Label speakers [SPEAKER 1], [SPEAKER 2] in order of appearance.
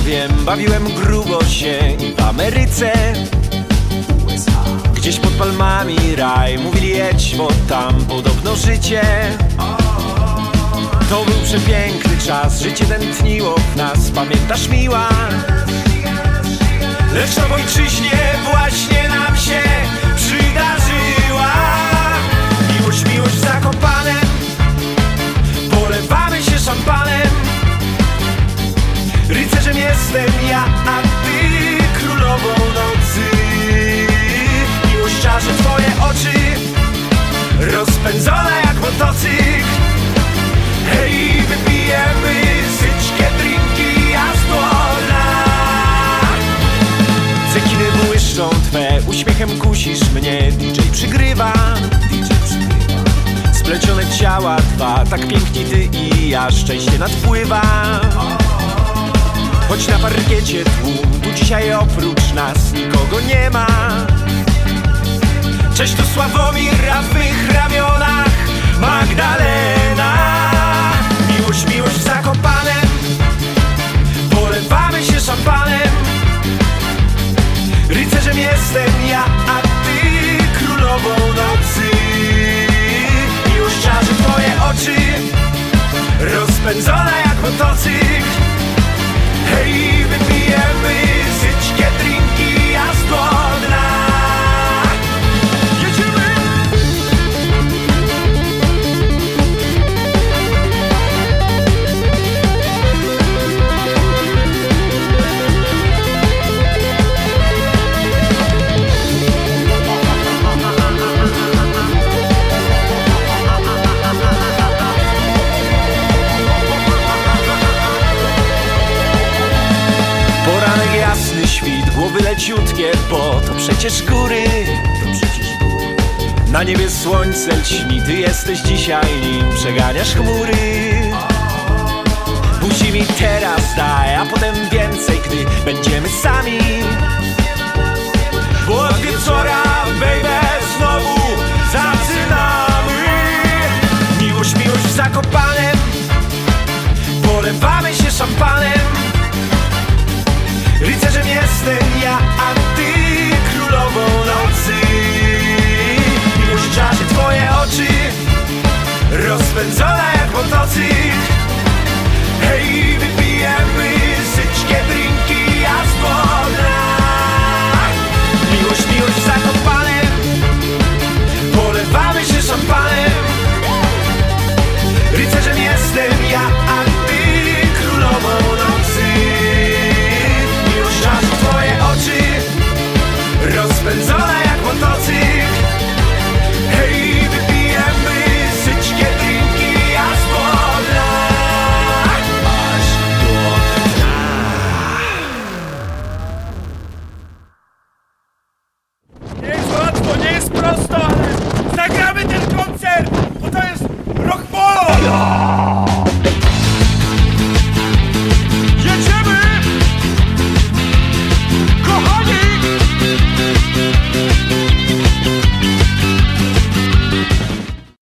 [SPEAKER 1] wiem, bawiłem grubo się i w Ameryce. Gdzieś pod palmami raj, mówili jedź, bo tam podobno życie. To był przepiękny czas, życie tętniło w nas, pamiętasz miła? Lecz na ojczyźnie właśnie nam się ja, a ty królową nocy. Miłość czarzy twoje oczy Rozpędzone jak motocykl. Hej, wypijemy syczkie drinki jasnona Cekiny błyszczą twe, uśmiechem kusisz mnie. DJ przygrywa. Splecione ciała dwa, tak piękni ty i ja. Szczęście nadpływa Choć na parkiecie tłum, tu dzisiaj oprócz nas nikogo nie ma. Cześć tu Sławomir, a w ramionach Magdalena. Miłość, miłość w Zakopanem. Polewamy się szampanem. Rycerzem jestem ja, a ty królową nocy. Miłość czarzy twoje oczy Rozpędzona jak motocykl leciutkie, bo to przecież góry. To przecież góry. Na niebie słońce lśni, ty jesteś dzisiaj nim przeganiasz chmury. Buzi mi teraz daj, a potem więcej, gdy będziemy sami. Bo od wieczora, baby, jestem ja, a ty królową nocy. Miłość czarzy twoje oczy Rozpędzona jak motocykl